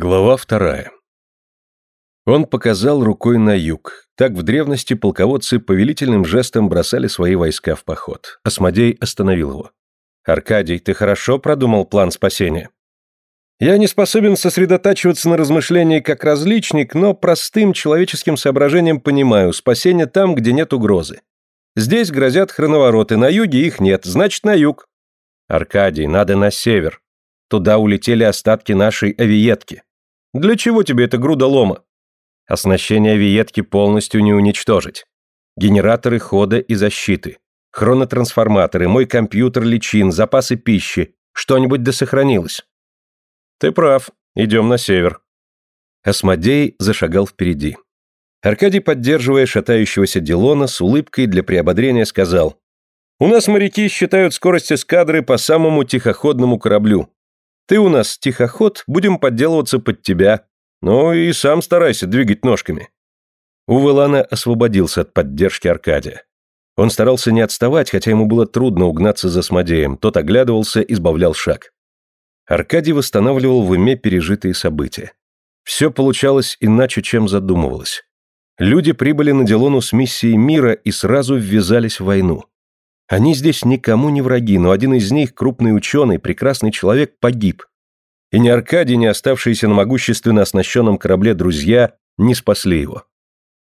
Глава вторая. Он показал рукой на юг. Так в древности полководцы повелительным жестом бросали свои войска в поход. Осмодей остановил его. «Аркадий, ты хорошо продумал план спасения?» «Я не способен сосредотачиваться на размышлении как различник, но простым человеческим соображением понимаю, спасение там, где нет угрозы. Здесь грозят хроновороты, на юге их нет, значит, на юг». «Аркадий, надо на север. Туда улетели остатки нашей авиетки. Для чего тебе эта груда лома? Оснащение авиетки полностью не уничтожить. Генераторы хода и защиты. Хронотрансформаторы, мой компьютер личин, запасы пищи. Что-нибудь досохранилось? Ты прав. Идем на север. Осмодей зашагал впереди. Аркадий, поддерживая шатающегося Дилона, с улыбкой для приободрения сказал. «У нас моряки считают скорость эскадры по самому тихоходному кораблю. Ты у нас тихоход, будем подделываться под тебя. Ну и сам старайся двигать ножками». Увелана освободился от поддержки Аркадия. Он старался не отставать, хотя ему было трудно угнаться за Смодеем, тот оглядывался, избавлял шаг. Аркадий восстанавливал в уме пережитые события. Все получалось иначе, чем задумывалось. Люди прибыли на Делону с миссией мира и сразу ввязались в войну. Они здесь никому не враги, но один из них, крупный ученый, прекрасный человек, погиб. И ни Аркадий, ни оставшиеся на могущественно оснащенном корабле друзья не спасли его.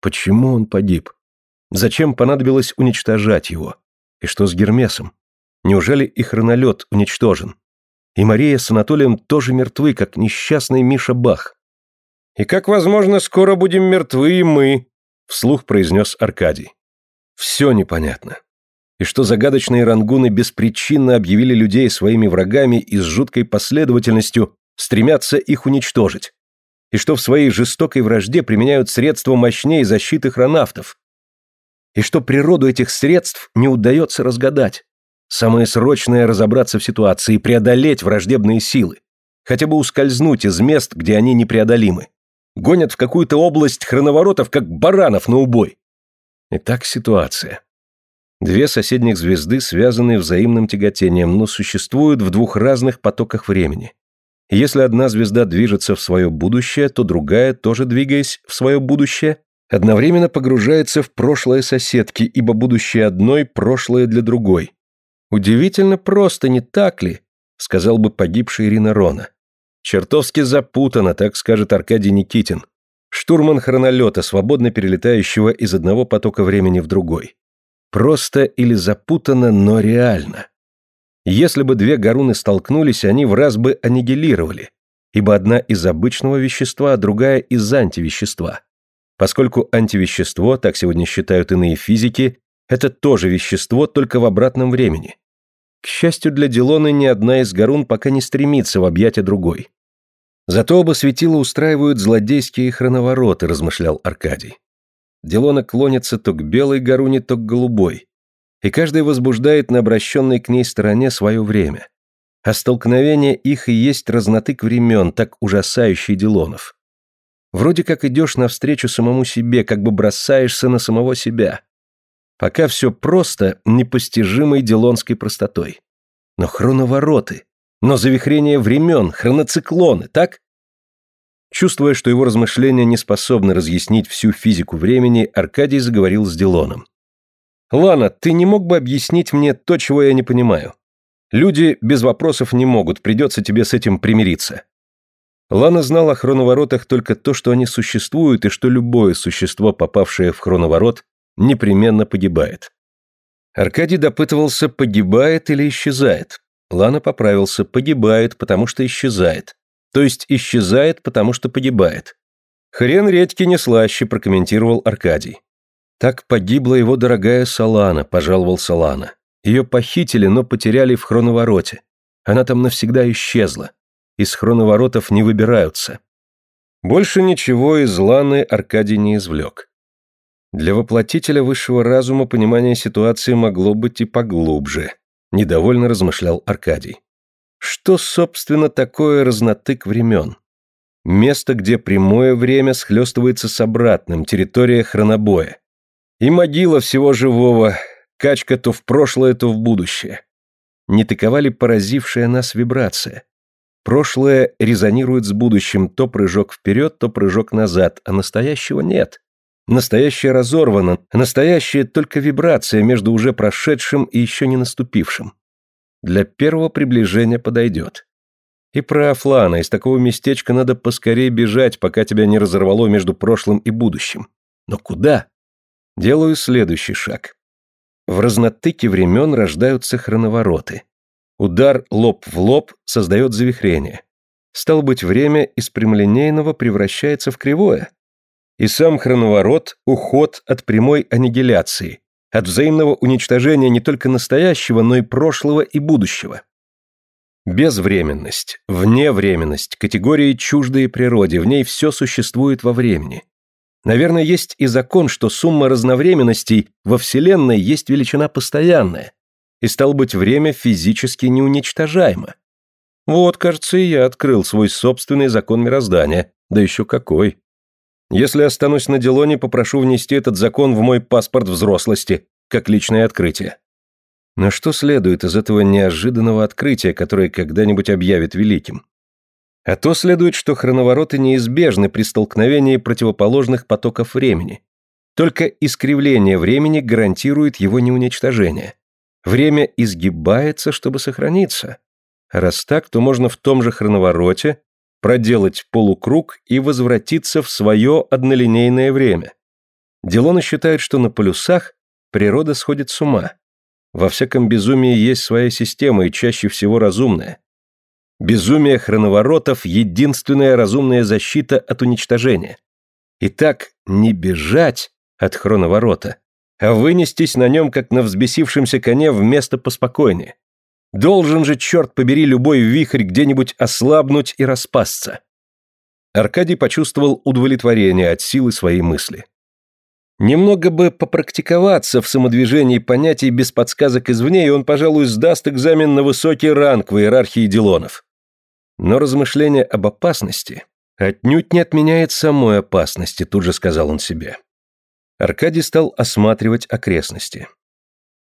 Почему он погиб? Зачем понадобилось уничтожать его? И что с Гермесом? Неужели и хронолет уничтожен? И Мария с Анатолием тоже мертвы, как несчастный Миша Бах. «И как, возможно, скоро будем мертвы и мы», — вслух произнес Аркадий. «Все непонятно и что загадочные рангуны беспричинно объявили людей своими врагами и с жуткой последовательностью стремятся их уничтожить, и что в своей жестокой вражде применяют средства мощнее защиты хронавтов, и что природу этих средств не удается разгадать. Самое срочное – разобраться в ситуации, преодолеть враждебные силы, хотя бы ускользнуть из мест, где они непреодолимы. Гонят в какую-то область хроноворотов, как баранов на убой. Итак, ситуация. Две соседних звезды связаны взаимным тяготением, но существуют в двух разных потоках времени. Если одна звезда движется в свое будущее, то другая, тоже двигаясь в свое будущее, одновременно погружается в прошлое соседки, ибо будущее одной, прошлое для другой. Удивительно просто, не так ли? Сказал бы погибший Ирина Рона. Чертовски запутано, так скажет Аркадий Никитин. Штурман хронолета, свободно перелетающего из одного потока времени в другой. Просто или запутанно, но реально. Если бы две горуны столкнулись, они в раз бы аннигилировали, ибо одна из обычного вещества, а другая из антивещества. Поскольку антивещество, так сегодня считают иные физики, это тоже вещество, только в обратном времени. К счастью для Дилоны, ни одна из горун пока не стремится в объятия другой. Зато оба светила устраивают злодейские хроновороты, размышлял Аркадий. Делона клонится то к белой горуне, то к голубой, и каждый возбуждает на обращенной к ней стороне свое время. А столкновение их и есть разнотык времен, так ужасающий Делонов. Вроде как идешь навстречу самому себе, как бы бросаешься на самого себя. Пока все просто, непостижимой делонской простотой. Но хроновороты, но завихрение времен, хроноциклоны, так? Чувствуя, что его размышления не способны разъяснить всю физику времени, Аркадий заговорил с Дилоном. «Лана, ты не мог бы объяснить мне то, чего я не понимаю? Люди без вопросов не могут, придется тебе с этим примириться». Лана знала о хроноворотах только то, что они существуют, и что любое существо, попавшее в хроноворот, непременно погибает. Аркадий допытывался, погибает или исчезает. Лана поправился, погибает, потому что исчезает. То есть исчезает, потому что погибает. Хрен редьки не слаще, прокомментировал Аркадий. Так погибла его дорогая Салана, пожаловал Салана. Ее похитили, но потеряли в хроновороте. Она там навсегда исчезла. Из хроноворотов не выбираются. Больше ничего из Ланы Аркадий не извлек. Для воплотителя высшего разума понимание ситуации могло быть и поглубже, недовольно размышлял Аркадий. Что, собственно, такое разнотык времен? Место, где прямое время схлестывается с обратным, территория хронобоя. И могила всего живого, качка то в прошлое, то в будущее. Не такова ли поразившая нас вибрация? Прошлое резонирует с будущим, то прыжок вперед, то прыжок назад, а настоящего нет. Настоящее разорвано, настоящее только вибрация между уже прошедшим и еще не наступившим. Для первого приближения подойдет. И про Афлана, из такого местечка надо поскорее бежать, пока тебя не разорвало между прошлым и будущим. Но куда? Делаю следующий шаг. В разнотыке времен рождаются хроновороты. Удар лоб в лоб создает завихрение. Стало быть, время из прямолинейного превращается в кривое. И сам хроноворот – уход от прямой аннигиляции, от взаимного уничтожения не только настоящего, но и прошлого и будущего. Безвременность, вневременность, категории чуждые природе, в ней все существует во времени. Наверное, есть и закон, что сумма разновременностей во Вселенной есть величина постоянная, и, стало быть, время физически неуничтожаемо. Вот, кажется, и я открыл свой собственный закон мироздания, да еще какой. Если останусь на Делоне, попрошу внести этот закон в мой паспорт взрослости, как личное открытие. Но что следует из этого неожиданного открытия, которое когда-нибудь объявит великим? А то следует, что хроновороты неизбежны при столкновении противоположных потоков времени. Только искривление времени гарантирует его неуничтожение. Время изгибается, чтобы сохраниться. раз так, то можно в том же хроновороте проделать полукруг и возвратиться в свое однолинейное время. Делона считает, что на полюсах природа сходит с ума. Во всяком безумии есть своя система и чаще всего разумная. Безумие хроноворотов – единственная разумная защита от уничтожения. Итак, не бежать от хроноворота, а вынестись на нем, как на взбесившемся коне, в место поспокойнее. Должен же, черт побери, любой вихрь где-нибудь ослабнуть и распасться. Аркадий почувствовал удовлетворение от силы своей мысли. Немного бы попрактиковаться в самодвижении понятий без подсказок извне, и он, пожалуй, сдаст экзамен на высокий ранг в иерархии Дилонов. Но размышление об опасности отнюдь не отменяет самой опасности, тут же сказал он себе. Аркадий стал осматривать окрестности.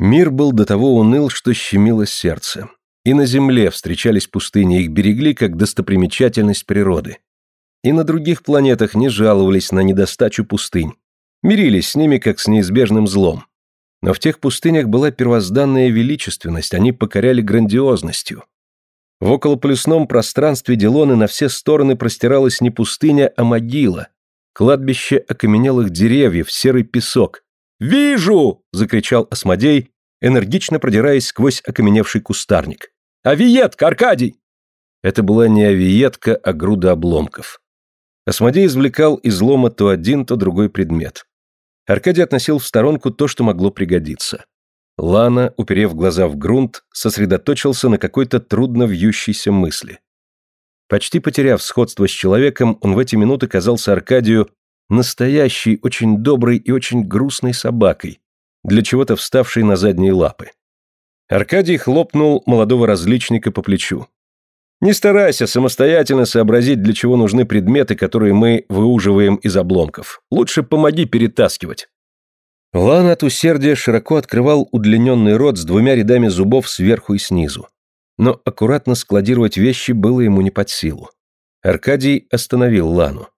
Мир был до того уныл, что щемило сердце. И на земле встречались пустыни, их берегли как достопримечательность природы. И на других планетах не жаловались на недостачу пустынь, мирились с ними как с неизбежным злом. Но в тех пустынях была первозданная величественность, они покоряли грандиозностью. В околополюсном пространстве Дилоны на все стороны простиралась не пустыня, а могила, Кладбище окаменелых деревьев, серый песок. «Вижу!» — закричал Осмодей, энергично продираясь сквозь окаменевший кустарник. «Авиетка, Аркадий!» Это была не авиетка, а груда обломков. Осмодей извлекал из лома то один, то другой предмет. Аркадий относил в сторонку то, что могло пригодиться. Лана, уперев глаза в грунт, сосредоточился на какой-то трудно вьющейся мысли. Почти потеряв сходство с человеком, он в эти минуты казался Аркадию настоящей, очень доброй и очень грустной собакой, для чего-то вставшей на задние лапы. Аркадий хлопнул молодого различника по плечу. «Не старайся самостоятельно сообразить, для чего нужны предметы, которые мы выуживаем из обломков. Лучше помоги перетаскивать». Лан от усердия широко открывал удлиненный рот с двумя рядами зубов сверху и снизу но аккуратно складировать вещи было ему не под силу. Аркадий остановил Лану.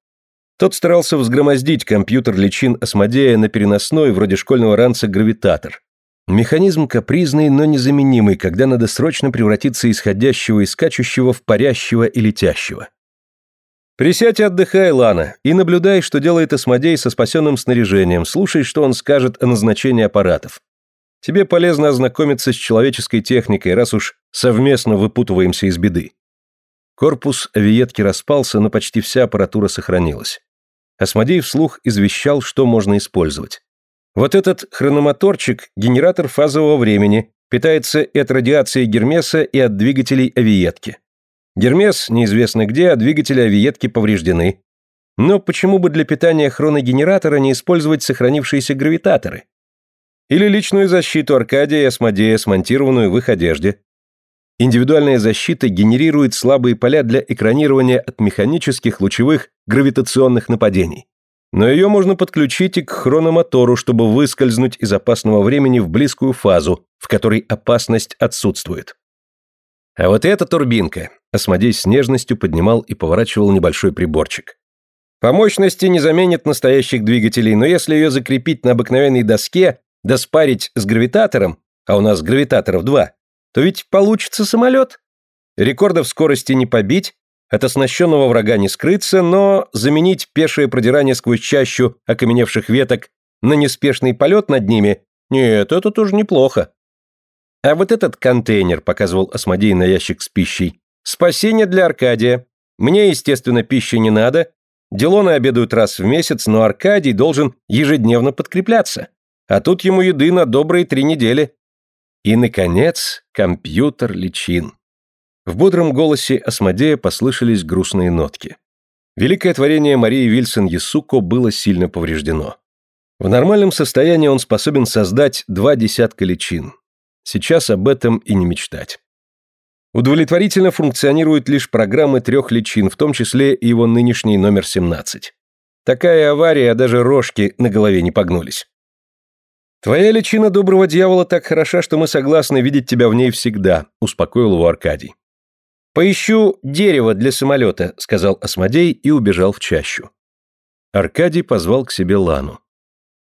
Тот старался взгромоздить компьютер личин Осмодея на переносной, вроде школьного ранца, гравитатор. Механизм капризный, но незаменимый, когда надо срочно превратиться исходящего и скачущего в парящего и летящего. «Присядь и отдыхай, Лана, и наблюдай, что делает Осмодей со спасенным снаряжением, слушай, что он скажет о назначении аппаратов. Тебе полезно ознакомиться с человеческой техникой, раз уж совместно выпутываемся из беды. Корпус авиетки распался, но почти вся аппаратура сохранилась. Осмодей вслух извещал, что можно использовать. Вот этот хрономоторчик – генератор фазового времени, питается и от радиации Гермеса, и от двигателей авиетки. Гермес неизвестно где, а двигатели авиетки повреждены. Но почему бы для питания хроногенератора не использовать сохранившиеся гравитаторы? Или личную защиту Аркадия и Асмодея, смонтированную в их одежде. Индивидуальная защита генерирует слабые поля для экранирования от механических, лучевых, гравитационных нападений. Но ее можно подключить и к хрономотору, чтобы выскользнуть из опасного времени в близкую фазу, в которой опасность отсутствует. А вот эта турбинка, Осмодей с нежностью поднимал и поворачивал небольшой приборчик. По мощности не заменит настоящих двигателей, но если ее закрепить на обыкновенной доске, да спарить с гравитатором, а у нас гравитаторов два, то ведь получится самолет. Рекордов скорости не побить, от оснащенного врага не скрыться, но заменить пешее продирание сквозь чащу окаменевших веток на неспешный полет над ними – нет, это тоже неплохо. А вот этот контейнер, показывал Осмодей на ящик с пищей, спасение для Аркадия. Мне, естественно, пищи не надо. Делоны обедают раз в месяц, но Аркадий должен ежедневно подкрепляться. А тут ему еды на добрые три недели. И, наконец, компьютер личин. В бодром голосе Осмодея послышались грустные нотки. Великое творение Марии Вильсон Ясуко было сильно повреждено. В нормальном состоянии он способен создать два десятка личин, Сейчас об этом и не мечтать. Удовлетворительно функционируют лишь программы трех личин, в том числе и его нынешний номер 17. Такая авария, а даже рожки на голове не погнулись. «Твоя личина доброго дьявола так хороша, что мы согласны видеть тебя в ней всегда», – успокоил его Аркадий. «Поищу дерево для самолета», – сказал Осмодей и убежал в чащу. Аркадий позвал к себе Лану.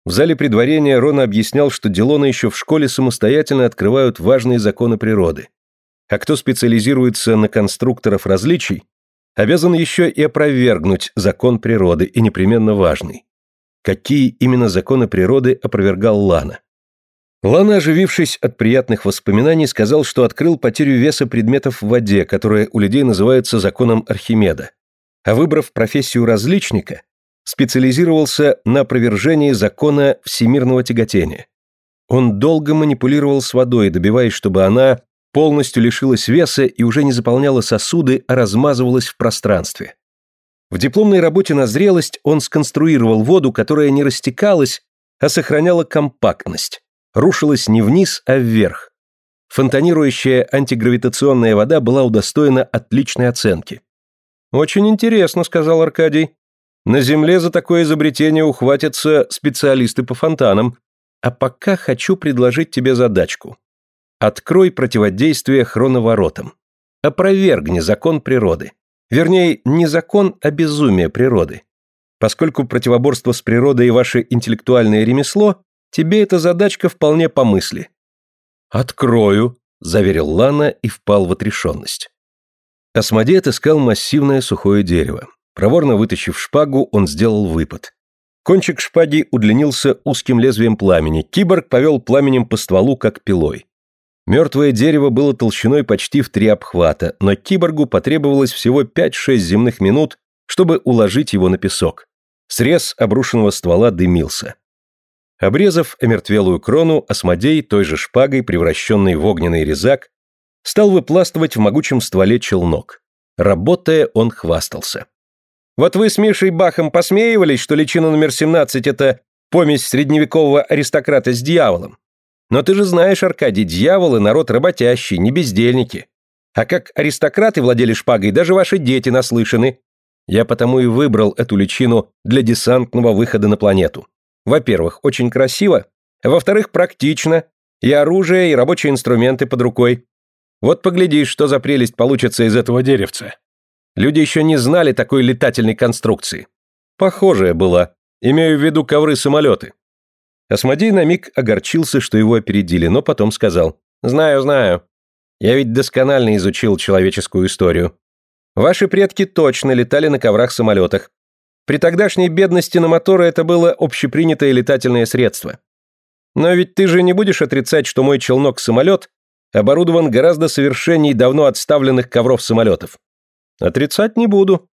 В зале предварения Рона объяснял, что Дилона еще в школе самостоятельно открывают важные законы природы. А кто специализируется на конструкторов различий, обязан еще и опровергнуть закон природы, и непременно важный. Какие именно законы природы опровергал Лана? Лана, оживившись от приятных воспоминаний, сказал, что открыл потерю веса предметов в воде, которая у людей называется законом Архимеда. А выбрав профессию различника, специализировался на опровержении закона всемирного тяготения. Он долго манипулировал с водой, добиваясь, чтобы она полностью лишилась веса и уже не заполняла сосуды, а размазывалась в пространстве. В дипломной работе на зрелость он сконструировал воду, которая не растекалась, а сохраняла компактность, рушилась не вниз, а вверх. Фонтанирующая антигравитационная вода была удостоена отличной оценки. «Очень интересно», — сказал Аркадий. На Земле за такое изобретение ухватятся специалисты по фонтанам. А пока хочу предложить тебе задачку. Открой противодействие хроноворотам. Опровергни закон природы. Вернее, не закон, а безумие природы. Поскольку противоборство с природой и ваше интеллектуальное ремесло, тебе эта задачка вполне по мысли. «Открою», — заверил Лана и впал в отрешенность. Осмодей отыскал массивное сухое дерево. Проворно вытащив шпагу, он сделал выпад. Кончик шпаги удлинился узким лезвием пламени, киборг повел пламенем по стволу, как пилой. Мертвое дерево было толщиной почти в три обхвата, но киборгу потребовалось всего 5-6 земных минут, чтобы уложить его на песок. Срез обрушенного ствола дымился. Обрезав омертвелую крону, Осмодей, той же шпагой, превращенный в огненный резак, стал выпластывать в могучем стволе челнок. Работая, он хвастался. Вот вы с Мишей Бахом посмеивались, что личина номер 17 – это помесь средневекового аристократа с дьяволом. Но ты же знаешь, Аркадий, дьяволы – народ работящий, не бездельники. А как аристократы владели шпагой, даже ваши дети наслышаны. Я потому и выбрал эту личину для десантного выхода на планету. Во-первых, очень красиво, во-вторых, практично. И оружие, и рабочие инструменты под рукой. Вот поглядишь, что за прелесть получится из этого деревца. Люди еще не знали такой летательной конструкции. Похожая была. Имею в виду ковры-самолеты. Осмодей на миг огорчился, что его опередили, но потом сказал. «Знаю, знаю. Я ведь досконально изучил человеческую историю. Ваши предки точно летали на коврах-самолетах. При тогдашней бедности на моторы это было общепринятое летательное средство. Но ведь ты же не будешь отрицать, что мой челнок-самолет оборудован гораздо совершенней давно отставленных ковров-самолетов. Отрицать не буду.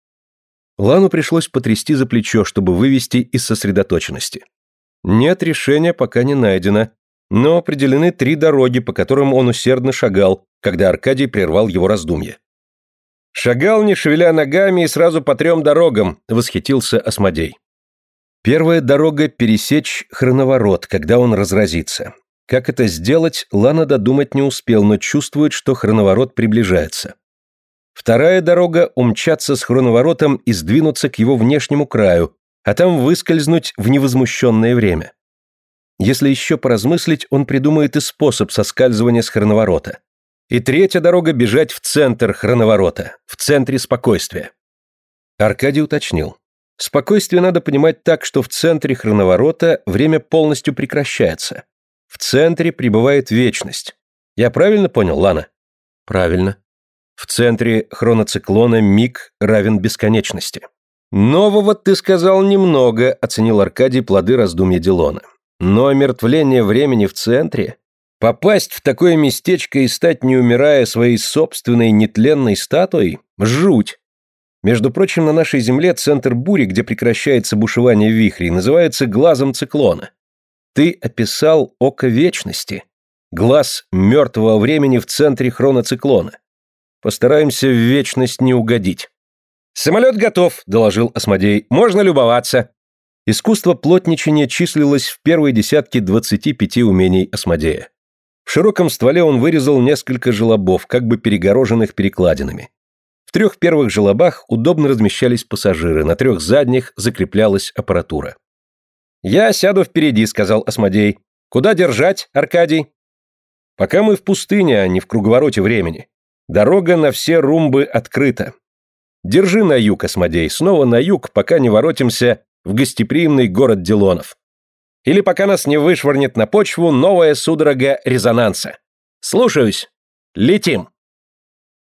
Лану пришлось потрясти за плечо, чтобы вывести из сосредоточенности. Нет, решения пока не найдено, но определены три дороги, по которым он усердно шагал, когда Аркадий прервал его раздумье. «Шагал, не шевеля ногами, и сразу по трем дорогам», — восхитился Осмодей. Первая дорога — пересечь хроноворот, когда он разразится. Как это сделать, Лана додумать не успел, но чувствует, что хроноворот приближается. Вторая дорога – умчаться с хроноворотом и сдвинуться к его внешнему краю, а там выскользнуть в невозмущенное время. Если еще поразмыслить, он придумает и способ соскальзывания с хроноворота. И третья дорога бежать в центр хроноворота, в центре спокойствия. Аркадий уточнил. Спокойствие надо понимать так, что в центре хроноворота время полностью прекращается. В центре пребывает вечность. Я правильно понял, Лана? Правильно. В центре хроноциклона миг равен бесконечности. Нового ты сказал немного, оценил Аркадий плоды раздумья Дилона. Но омертвление времени в центре, попасть в такое местечко и стать, не умирая, своей собственной нетленной статуей – жуть. Между прочим, на нашей Земле центр бури, где прекращается бушевание вихрей, называется глазом циклона. Ты описал око вечности, глаз мертвого времени в центре хроноциклона. Постараемся в вечность не угодить. «Самолет готов», — доложил Осмодей. «Можно любоваться». Искусство плотничания числилось в первой десятке 25 умений Осмодея. В широком стволе он вырезал несколько желобов, как бы перегороженных перекладинами. В трех первых желобах удобно размещались пассажиры, на трех задних закреплялась аппаратура. «Я сяду впереди», — сказал Осмодей. «Куда держать, Аркадий?» «Пока мы в пустыне, а не в круговороте времени. Дорога на все румбы открыта. Держи на юг, Осмодей, снова на юг, пока не воротимся в гостеприимный город Дилонов. Или пока нас не вышвырнет на почву новая судорога резонанса. Слушаюсь. Летим.